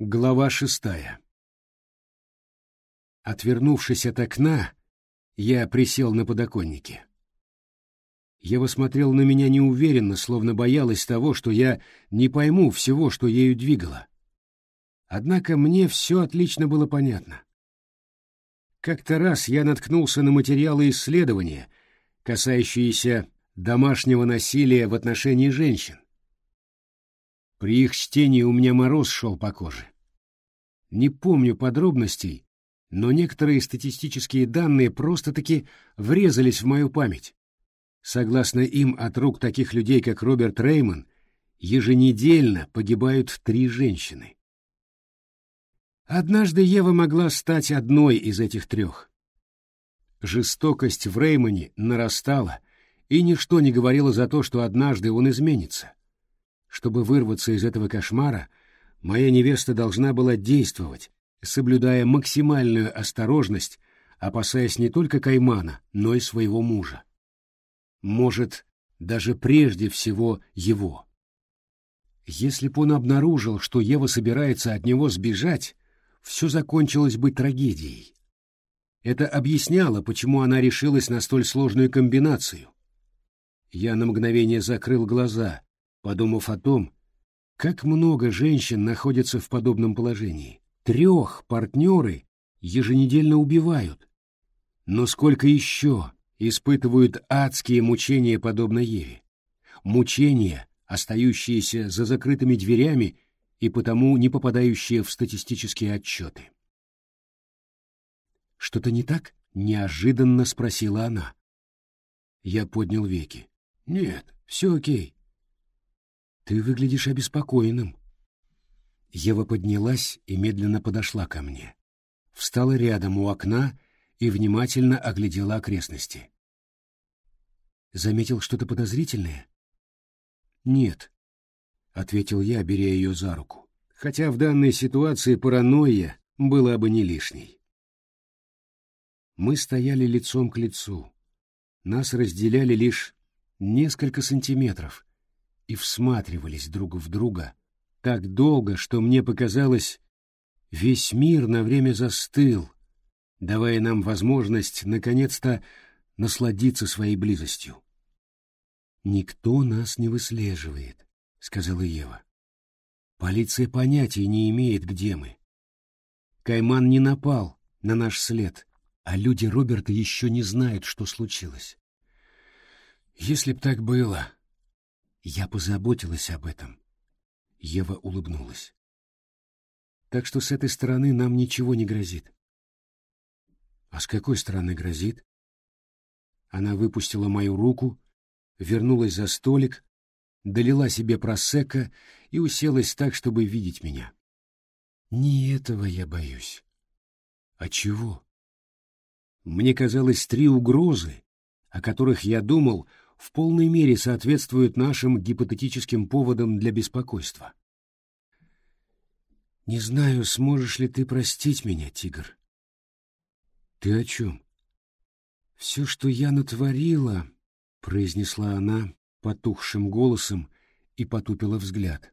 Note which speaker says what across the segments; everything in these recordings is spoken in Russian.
Speaker 1: Глава шестая. Отвернувшись от окна, я присел на подоконнике. Ева смотрел на меня неуверенно, словно боялась того, что я не пойму всего, что ею двигало. Однако мне все отлично было понятно. Как-то раз я наткнулся на материалы исследования, касающиеся домашнего насилия в отношении женщин. При их чтении у меня мороз шел по коже. Не помню подробностей, но некоторые статистические данные просто-таки врезались в мою память. Согласно им, от рук таких людей, как Роберт Реймон, еженедельно погибают три женщины. Однажды Ева могла стать одной из этих трех. Жестокость в Реймоне нарастала, и ничто не говорило за то, что однажды он изменится. Чтобы вырваться из этого кошмара, моя невеста должна была действовать, соблюдая максимальную осторожность, опасаясь не только Каймана, но и своего мужа. Может, даже прежде всего его. Если бы он обнаружил, что Ева собирается от него сбежать, все закончилось бы трагедией. Это объясняло, почему она решилась на столь сложную комбинацию. Я на мгновение закрыл глаза, подумав о том, как много женщин находятся в подобном положении. Трех партнеры еженедельно убивают. Но сколько еще испытывают адские мучения, подобно Еве? Мучения, остающиеся за закрытыми дверями и потому не попадающие в статистические отчеты. «Что-то не так?» — неожиданно спросила она. Я поднял веки. «Нет, все окей. Ты выглядишь обеспокоенным. Ева поднялась и медленно подошла ко мне. Встала рядом у окна и внимательно оглядела окрестности. Заметил что-то подозрительное? Нет, ответил я, беря ее за руку. Хотя в данной ситуации паранойя была бы не лишней. Мы стояли лицом к лицу. Нас разделяли лишь несколько сантиметров, и всматривались друг в друга так долго, что мне показалось, весь мир на время застыл, давая нам возможность наконец-то насладиться своей близостью. «Никто нас не выслеживает», — сказала Ева. «Полиция понятия не имеет, где мы. Кайман не напал на наш след, а люди Роберта еще не знают, что случилось. Если б так было, я позаботилась об этом. Ева улыбнулась. Так что с этой стороны нам ничего не грозит. А с какой стороны грозит? Она выпустила мою руку, вернулась за столик, долила себе просека и уселась так, чтобы видеть меня. Не этого я боюсь. А чего? Мне казалось три угрозы, о которых я думал, в полной мере соответствуют нашим гипотетическим поводам для беспокойства. Не знаю, сможешь ли ты простить меня, тигр. Ты о чем? Все, что я натворила, произнесла она потухшим голосом и потупила взгляд.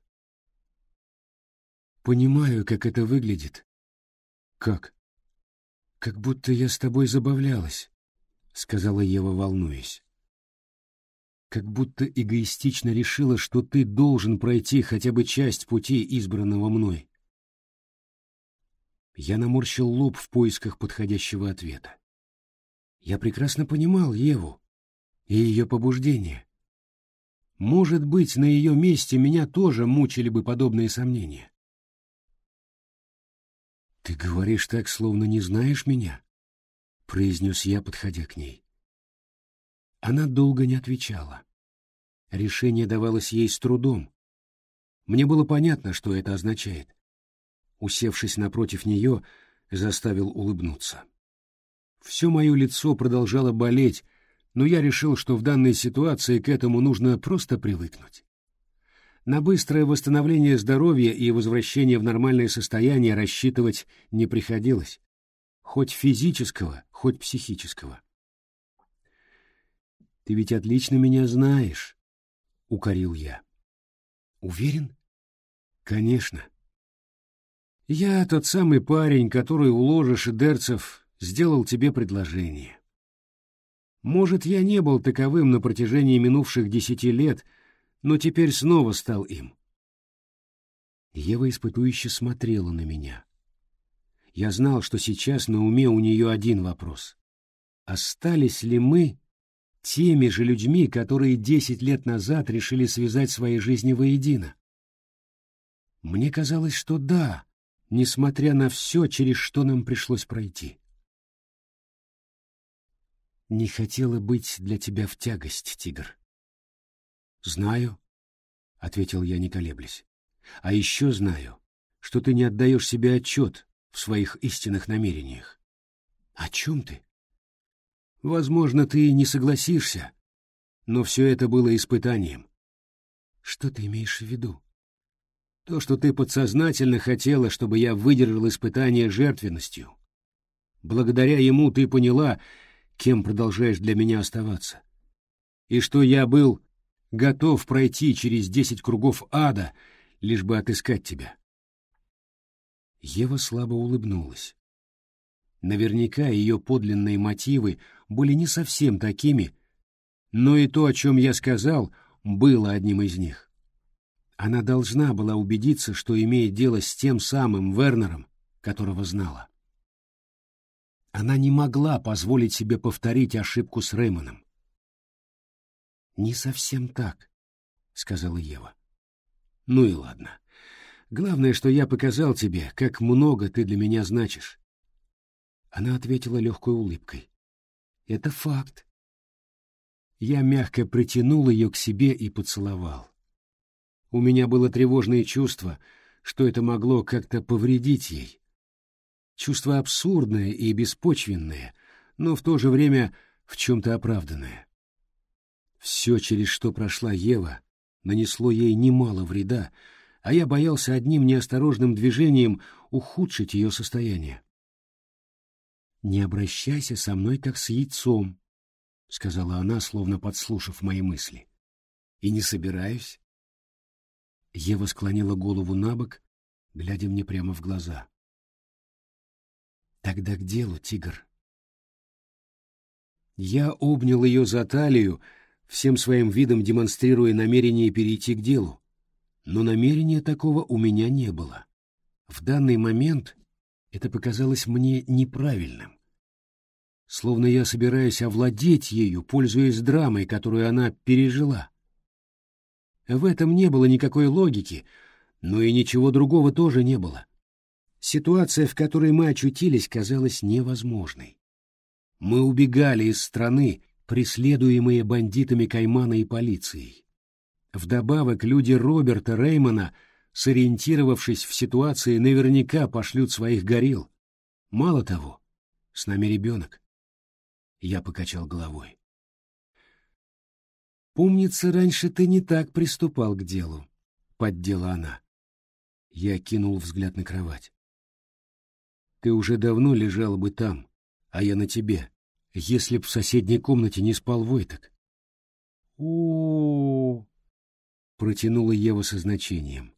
Speaker 1: Понимаю, как это выглядит. Как? Как будто я с тобой забавлялась, сказала Ева, волнуясь как будто эгоистично решила, что ты должен пройти хотя бы часть пути, избранного мной. Я наморщил лоб в поисках подходящего ответа. Я прекрасно понимал Еву и ее побуждение. Может быть, на ее месте меня тоже мучили бы подобные сомнения. «Ты говоришь так, словно не знаешь меня», — произнес я, подходя к ней. Она долго не отвечала. Решение давалось ей с трудом. Мне было понятно, что это означает. Усевшись напротив нее, заставил улыбнуться. Все мое лицо продолжало болеть, но я решил, что в данной ситуации к этому нужно просто привыкнуть. На быстрое восстановление здоровья и возвращение в нормальное состояние рассчитывать не приходилось. Хоть физического, хоть психического. Ты ведь отлично меня знаешь, — укорил я. Уверен? Конечно. Я тот самый парень, который у ложи шедерцев сделал тебе предложение. Может, я не был таковым на протяжении минувших десяти лет, но теперь снова стал им. Ева испытующе смотрела на меня. Я знал, что сейчас на уме у нее один вопрос. Остались ли мы теми же людьми, которые десять лет назад решили связать свои жизни воедино? Мне казалось, что да, несмотря на все, через что нам пришлось пройти. Не хотела быть для тебя в тягость, тигр. Знаю, — ответил я, не колеблясь. А еще знаю, что ты не отдаешь себе отчет в своих истинных намерениях. О чем ты? Возможно, ты не согласишься, но все это было испытанием. Что ты имеешь в виду? То, что ты подсознательно хотела, чтобы я выдержал испытание жертвенностью. Благодаря ему ты поняла, кем продолжаешь для меня оставаться. И что я был готов пройти через десять кругов ада, лишь бы отыскать тебя. Ева слабо улыбнулась. Наверняка ее подлинные мотивы были не совсем такими, но и то, о чем я сказал, было одним из них. Она должна была убедиться, что имеет дело с тем самым Вернером, которого знала. Она не могла позволить себе повторить ошибку с Реймоном. «Не совсем так», — сказала Ева. «Ну и ладно. Главное, что я показал тебе, как много ты для меня значишь». Она ответила легкой улыбкой. «Это факт». Я мягко притянул ее к себе и поцеловал. У меня было тревожное чувство, что это могло как-то повредить ей. Чувство абсурдное и беспочвенное, но в то же время в чем-то оправданное. Все, через что прошла Ева, нанесло ей немало вреда, а я боялся одним неосторожным движением ухудшить ее состояние. «Не обращайся со мной, как с яйцом», — сказала она, словно подслушав мои мысли. «И не собираюсь. Ева склонила голову на бок, глядя мне прямо в глаза. «Тогда к делу, тигр». Я обнял ее за талию, всем своим видом демонстрируя намерение перейти к делу. Но намерения такого у меня не было. В данный момент это показалось мне неправильным. Словно я собираюсь овладеть ею, пользуясь драмой, которую она пережила. В этом не было никакой логики, но и ничего другого тоже не было. Ситуация, в которой мы очутились, казалась невозможной. Мы убегали из страны, преследуемые бандитами Каймана и полицией. Вдобавок люди Роберта Реймона, сориентировавшись в ситуации, наверняка пошлют своих горил. Мало того, с нами ребенок. Я покачал головой. «Помнится, раньше ты не так приступал к делу», — поддела она. Я кинул взгляд на кровать. «Ты уже давно лежал бы там, а я на тебе, если б в соседней комнате не спал Войток». «О-о-о!» — протянула Ева со значением.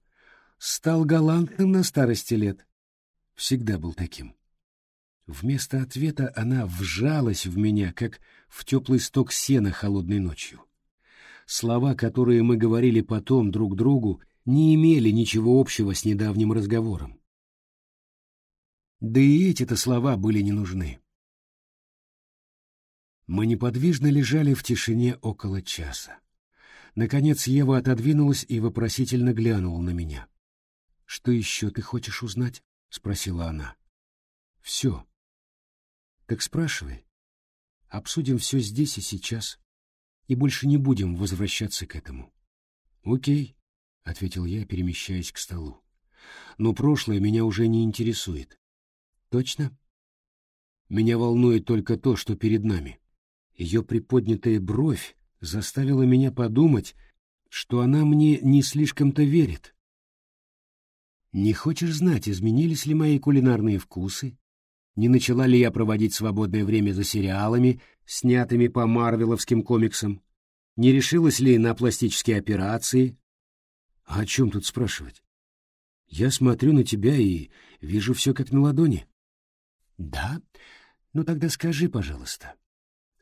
Speaker 1: «Стал галантным на старости лет». Всегда был таким. Вместо ответа она вжалась в меня, как в теплый сток сена холодной ночью. Слова, которые мы говорили потом друг другу, не имели ничего общего с недавним разговором. Да и эти-то слова были не нужны. Мы неподвижно лежали в тишине около часа. Наконец Ева отодвинулась и вопросительно глянула на меня. «Что еще ты хочешь узнать?» — спросила она. «Все». «Так спрашивай. Обсудим все здесь и сейчас» и больше не будем возвращаться к этому. Окей, ответил я, перемещаясь к столу. Но прошлое меня уже не интересует. Точно? Меня волнует только то, что перед нами. Ее приподнятая бровь заставила меня подумать, что она мне не слишком-то верит. Не хочешь знать, изменились ли мои кулинарные вкусы? Не начала ли я проводить свободное время за сериалами, снятыми по марвеловским комиксам? Не решилась ли на пластические операции? А о чем тут спрашивать? Я смотрю на тебя и вижу все как на ладони. Да? Ну тогда скажи, пожалуйста,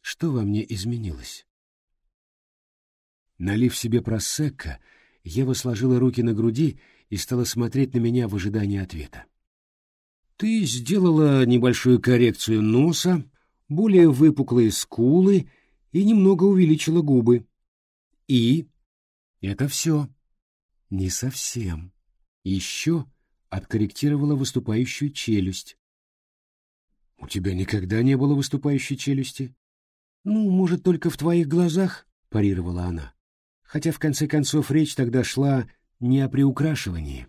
Speaker 1: что во мне изменилось? Налив себе просекко, Ева сложила руки на груди и стала смотреть на меня в ожидании ответа. Ты сделала небольшую коррекцию носа, более выпуклые скулы и немного увеличила губы. И? Это все. Не совсем. Еще откорректировала выступающую челюсть. У тебя никогда не было выступающей челюсти? Ну, может, только в твоих глазах, парировала она. Хотя в конце концов речь тогда шла не о приукрашивании.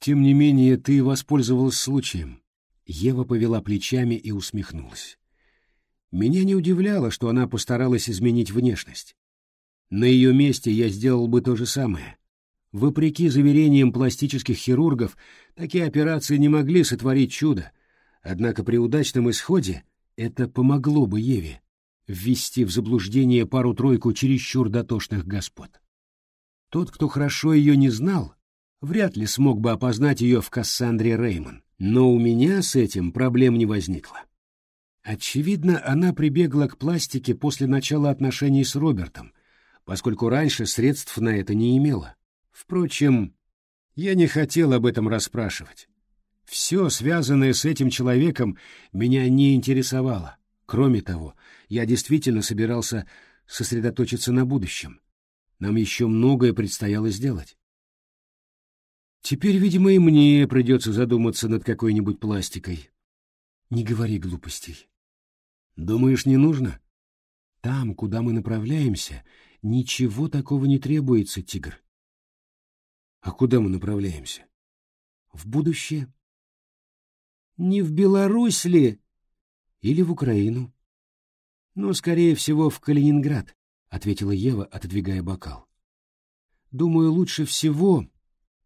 Speaker 1: Тем не менее, ты воспользовалась случаем. Ева повела плечами и усмехнулась. Меня не удивляло, что она постаралась изменить внешность. На ее месте я сделал бы то же самое. Вопреки заверениям пластических хирургов, такие операции не могли сотворить чудо, однако при удачном исходе это помогло бы Еве ввести в заблуждение пару-тройку чересчур дотошных господ. Тот, кто хорошо ее не знал, вряд ли смог бы опознать ее в Кассандре Реймон, но у меня с этим проблем не возникло. Очевидно, она прибегла к пластике после начала отношений с Робертом, поскольку раньше средств на это не имела. Впрочем, я не хотел об этом расспрашивать. Все, связанное с этим человеком, меня не интересовало. Кроме того, я действительно собирался сосредоточиться на будущем. Нам еще многое предстояло сделать. Теперь, видимо, и мне придется задуматься над какой-нибудь пластикой. Не говори глупостей. Думаешь, не нужно? Там, куда мы направляемся, ничего такого не требуется, тигр. А куда мы направляемся? В будущее. Не в Беларусь ли? Или в Украину? Ну, скорее всего, в Калининград, ответила Ева, отодвигая бокал. Думаю, лучше всего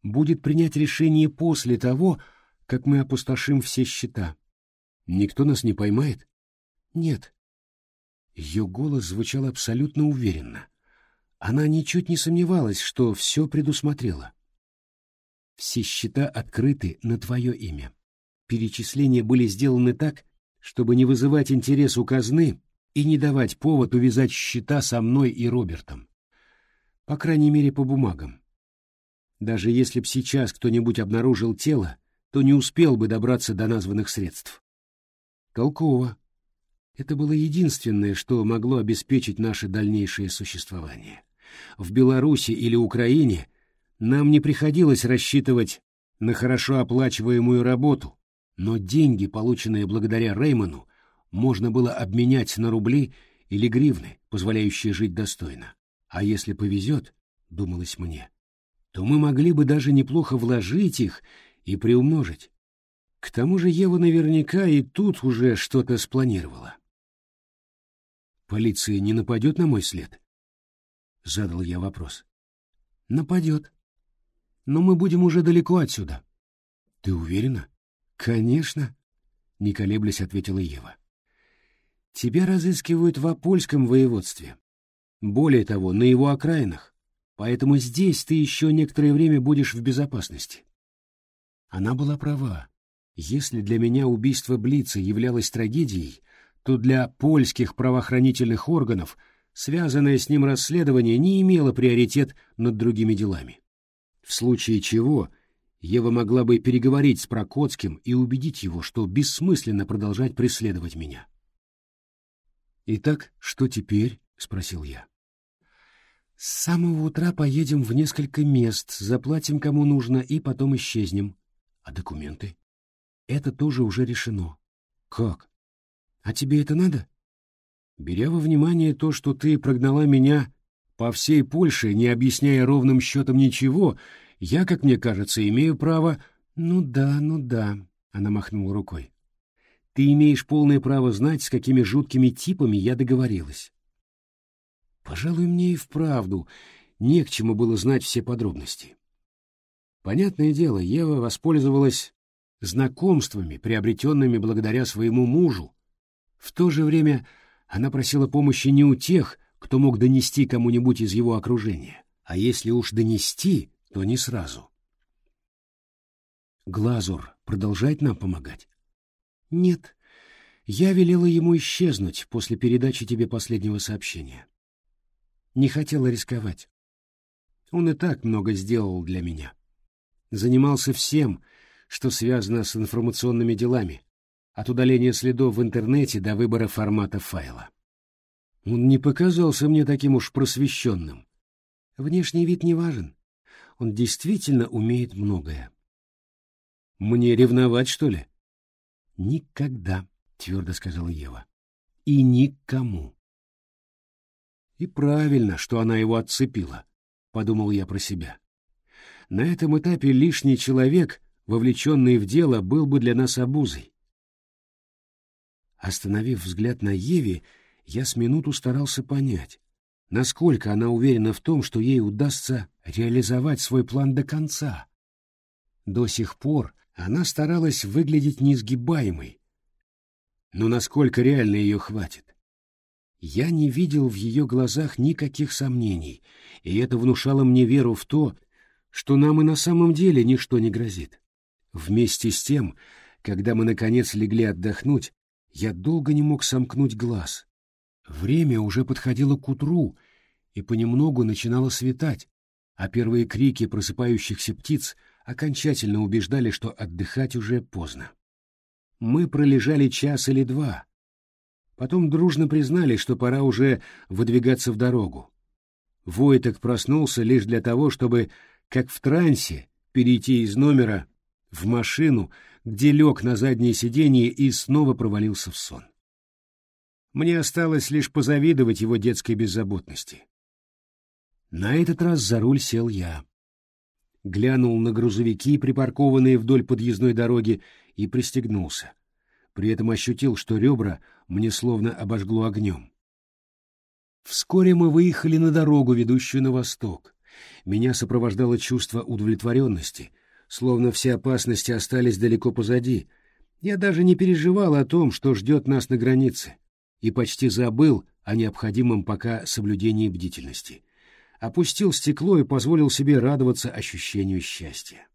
Speaker 1: будет принять решение после того, как мы опустошим все счета. Никто нас не поймает? Нет. Ее голос звучал абсолютно уверенно. Она ничуть не сомневалась, что все предусмотрела. Все счета открыты на твое имя. Перечисления были сделаны так, чтобы не вызывать интерес у казны и не давать повод увязать счета со мной и Робертом. По крайней мере, по бумагам. Даже если б сейчас кто-нибудь обнаружил тело, то не успел бы добраться до названных средств. Толково. Это было единственное, что могло обеспечить наше дальнейшее существование. В Беларуси или Украине нам не приходилось рассчитывать на хорошо оплачиваемую работу, но деньги, полученные благодаря Реймону, можно было обменять на рубли или гривны, позволяющие жить достойно. А если повезет, думалось мне, то мы могли бы даже неплохо вложить их и приумножить. К тому же Ева наверняка и тут уже что-то спланировала. «Полиция не нападет на мой след?» — задал я вопрос. «Нападет. Но мы будем уже далеко отсюда». «Ты уверена?» «Конечно», — не колеблясь ответила Ева. «Тебя разыскивают в Апольском воеводстве. Более того, на его окраинах поэтому здесь ты еще некоторое время будешь в безопасности. Она была права. Если для меня убийство Блица являлось трагедией, то для польских правоохранительных органов связанное с ним расследование не имело приоритет над другими делами. В случае чего Ева могла бы переговорить с Прокоцким и убедить его, что бессмысленно продолжать преследовать меня. «Итак, что теперь?» — спросил я. С самого утра поедем в несколько мест, заплатим кому нужно и потом исчезнем. А документы? Это тоже уже решено. Как? А тебе это надо? Беря во внимание то, что ты прогнала меня по всей Польше, не объясняя ровным счетом ничего, я, как мне кажется, имею право... Ну да, ну да, она махнула рукой. Ты имеешь полное право знать, с какими жуткими типами я договорилась. Пожалуй, мне и вправду не к чему было знать все подробности. Понятное дело, Ева воспользовалась знакомствами, приобретенными благодаря своему мужу. В то же время она просила помощи не у тех, кто мог донести кому-нибудь из его окружения, а если уж донести, то не сразу. Глазур продолжает нам помогать? Нет. Я велела ему исчезнуть после передачи тебе последнего сообщения. Не хотела рисковать. Он и так много сделал для меня. Занимался всем, что связано с информационными делами, от удаления следов в интернете до выбора формата файла. Он не показался мне таким уж просвещенным. Внешний вид не важен. Он действительно умеет многое. Мне ревновать, что ли? Никогда, твердо сказала Ева. И никому. И правильно, что она его отцепила, подумал я про себя. На этом этапе лишний человек, вовлеченный в дело, был бы для нас обузой. Остановив взгляд на Еве, я с минуту старался понять, насколько она уверена в том, что ей удастся реализовать свой план до конца. До сих пор она старалась выглядеть несгибаемой, но насколько реально ее хватит? Я не видел в ее глазах никаких сомнений, и это внушало мне веру в то, что нам и на самом деле ничто не грозит. Вместе с тем, когда мы наконец легли отдохнуть, я долго не мог сомкнуть глаз. Время уже подходило к утру, и понемногу начинало светать, а первые крики просыпающихся птиц окончательно убеждали, что отдыхать уже поздно. Мы пролежали час или два. Потом дружно признали, что пора уже выдвигаться в дорогу. Войток проснулся лишь для того, чтобы, как в трансе, перейти из номера в машину, где лег на заднее сиденье и снова провалился в сон. Мне осталось лишь позавидовать его детской беззаботности. На этот раз за руль сел я. Глянул на грузовики, припаркованные вдоль подъездной дороги, и пристегнулся. При этом ощутил, что ребра мне словно обожгло огнем. Вскоре мы выехали на дорогу, ведущую на восток. Меня сопровождало чувство удовлетворенности, словно все опасности остались далеко позади. Я даже не переживал о том, что ждет нас на границе и почти забыл о необходимом пока соблюдении бдительности. Опустил стекло и позволил себе радоваться ощущению счастья.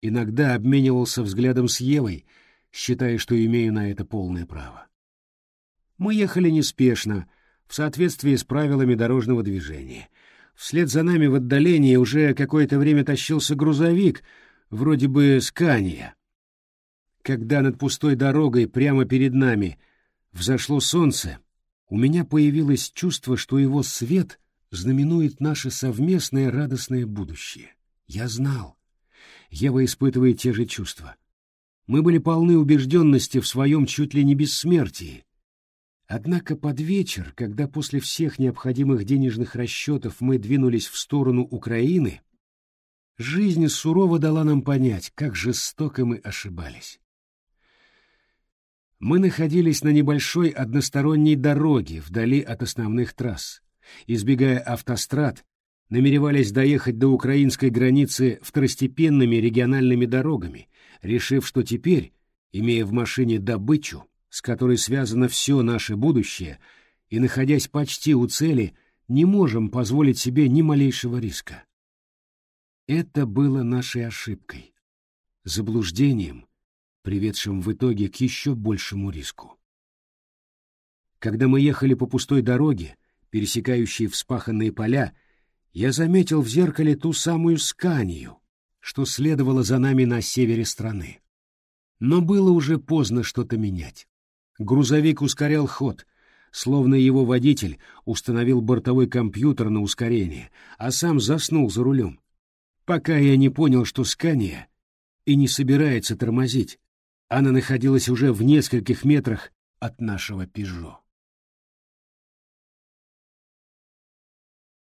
Speaker 1: Иногда обменивался взглядом с Евой, считая, что имею на это полное право. Мы ехали неспешно, в соответствии с правилами дорожного движения. Вслед за нами в отдалении уже какое-то время тащился грузовик, вроде бы Скания. Когда над пустой дорогой прямо перед нами взошло солнце, у меня появилось чувство, что его свет знаменует наше совместное радостное будущее. Я знал. Ева испытывает те же чувства. Мы были полны убежденности в своем чуть ли не бессмертии. Однако под вечер, когда после всех необходимых денежных расчетов мы двинулись в сторону Украины, жизнь сурово дала нам понять, как жестоко мы ошибались. Мы находились на небольшой односторонней дороге вдали от основных трасс. Избегая автострад, намеревались доехать до украинской границы второстепенными региональными дорогами, решив, что теперь, имея в машине добычу, с которой связано все наше будущее, и находясь почти у цели, не можем позволить себе ни малейшего риска. Это было нашей ошибкой, заблуждением, приведшим в итоге к еще большему риску. Когда мы ехали по пустой дороге, пересекающей вспаханные поля, я заметил в зеркале ту самую сканию, что следовало за нами на севере страны. Но было уже поздно что-то менять. Грузовик ускорял ход, словно его водитель установил бортовой компьютер на ускорение, а сам заснул за рулем. Пока я не понял, что Скания и не собирается тормозить, она находилась уже в нескольких метрах от нашего «Пежо».